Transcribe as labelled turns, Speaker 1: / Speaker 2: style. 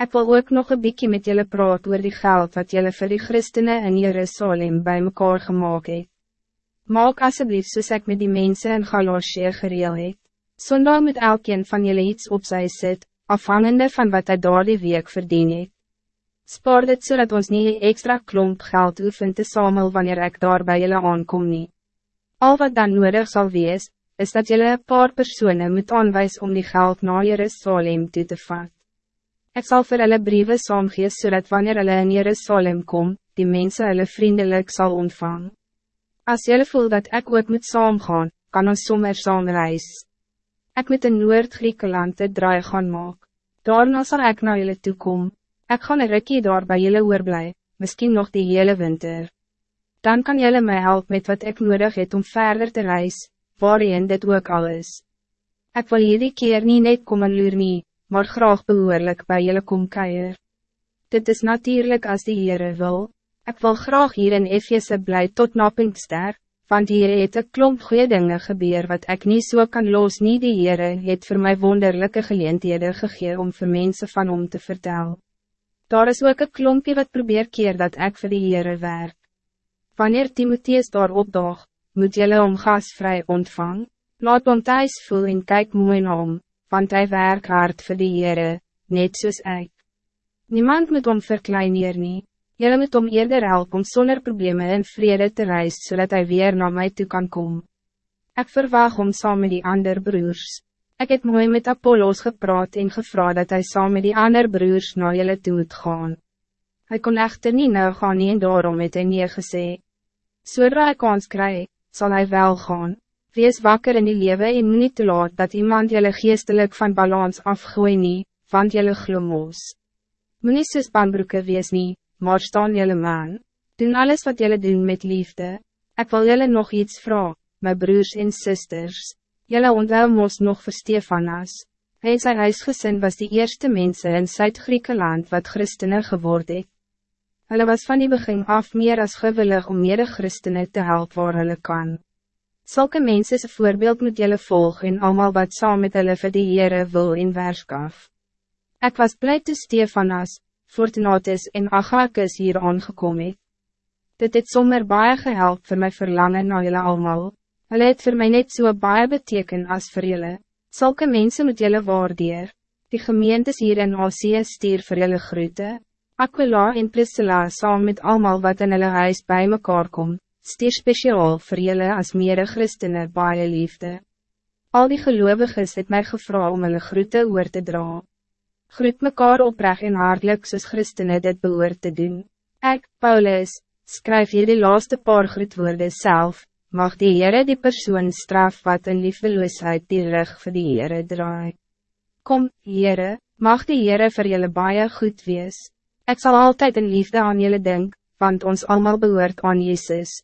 Speaker 1: Ik wil ook nog een bykie met jullie praat oor die geld wat jullie voor die christenen in Jerusalem bij mekaar gemaakt het. Maak alsjeblieft soos ek met die mensen in Galatië gereel het. Sondag moet elkeen van jullie iets op sy sit, afhangende van wat hij daar die week verdien het. Spaar dit zodat ons niet extra klomp geld oefen te samel wanneer ik daar bij jullie aankom nie. Al wat dan nodig zal wees, is dat jullie een paar personen moet aanwijzen om die geld naar Jerusalem toe te vat. Ik zal voor hulle brieven saamgees zodat wanneer hulle in Jerusalem kom, die mensen hulle vriendelijk zal ontvangen. Als jullie voel dat ik ook moet saamgaan, kan ons sommer saam reis. Ik moet in Noord-Griekenland het draai gaan maak. Daarna zal ik naar jullie toe kom. Ik ga een rukkie daar bij jullie oorblij, misschien nog die hele winter. Dan kan jullie mij helpen met wat ik nodig heb om verder te reis, waarin dit ook al is. Ik wil jullie keer niet net komen luur nie, maar graag behoorlijk bij jullie kom keier. Dit is natuurlijk als die Heere wil. Ik wil graag hier in Efjese blij tot na Pinkster, want hier het een klomp goede dingen gebeur wat ik niet zo so kan los nie die Heere het voor mij wonderlijke geleenthede gegee om voor mensen van om te vertellen. Daar is ook een klompje wat probeer keer dat ik voor die Heere werk. Wanneer Timotheus daar opdag, moet jylle om gasvrij ontvang, laat hom thuis voel en kyk mooi na hom, want hij werk hard voor die Heere, net soos ek. Niemand moet hom verklein hier nie, jylle moet hom eerder help om zonder problemen in vrede te reis, zodat hij weer naar mij toe kan komen. Ik verwacht om saam met die ander broers. Ik heb mooi met Apollos gepraat en gevra dat hij saam met die ander broers naar jullie toe moet gaan. Hij kon echter niet nou gaan nie en daarom het hy neergesê. Zodra hy kans kry, sal hy wel gaan. Wees wakker in die lewe en moet niet te laat dat iemand jullie geestelijk van balans afgooi nie, want jullie glomos. Moet nie soos banbroeke wees nie, maar staan jullie man. Doen alles wat jullie doen met liefde. Ik wil jullie nog iets vragen, mijn broers en zusters. Jelle onthou mos nog vir Stefanas. Hy en sy huisgesin was die eerste mensen in Zuid-Griekenland wat christenen geworden het. Hulle was van die begin af meer as gewillig om mede christenen te helpen waar hulle kan. Zulke mensen se voorbeeld moet jelle volgen en allemaal wat saam met hulle vir die Heere wil en werskaf. Ek was blij toe Stefanas, Fortunatus en Agakis hier aangekom het. Dit het sommer baie gehelp vir my verlangen na julle allemaal. Hulle het vir my net so baie beteken as vir julle. Zulke mensen moet julle waardeer. Die gemeentes hier in Asie stuur vir julle groete. Aquila en Priscilla saam met allemaal wat in hulle huis bij mekaar kom, stuur speciaal vir julle as mede christene baie liefde. Al die geloviges het mij gevra om hulle groete oor te dra. Groet mekaar oprecht en hartelijk soos christene dit behoort te doen. Ik, Paulus, skryf hier die laaste paar groetwoorde zelf, mag die Heere die persoon straf wat in liefdeloosheid die rug vir die Heere draai. Kom, Heere, mag die Heere vir julle baie goed wees. Ik zal altijd in liefde aan jullie denken, want ons allemaal behoort aan Jezus.